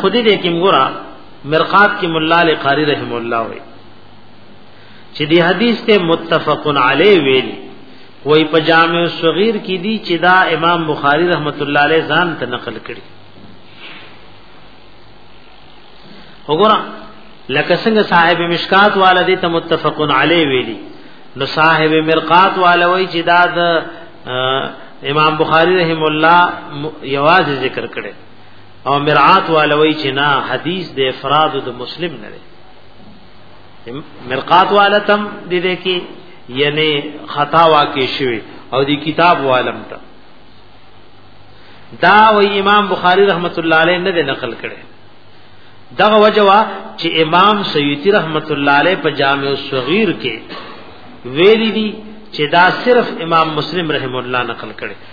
خو دې دې کې مګورا مرقات کې مولا علی قاری رحم الله وي چې دې حدیث ته متفقن علی ویل وای په جامع صغیر کې دي چې دا امام بخاری رحمت الله علیه ځان ته نقل کړي وګورئ لکه څنګه صاحب مشکات والا دې ته متفقن علی ویلي نو صاحب مرقات والا وای چې دا د امام بخاری رحم الله یواز ذکر کړي او مرعات والوی چې نه حدیث د افراد د مسلم نه دی مرقات والتم دې دې کې یعنی خطا واقع شوی او دی کتاب والم ته دا و امام بخاری رحمت الله علیه نه نقل کړي دغه وجوا چې امام سیوطی رحمت الله علیه په جامع الصغیر کې ویلی دي چې دا صرف امام مسلم رحم الله نقل کړي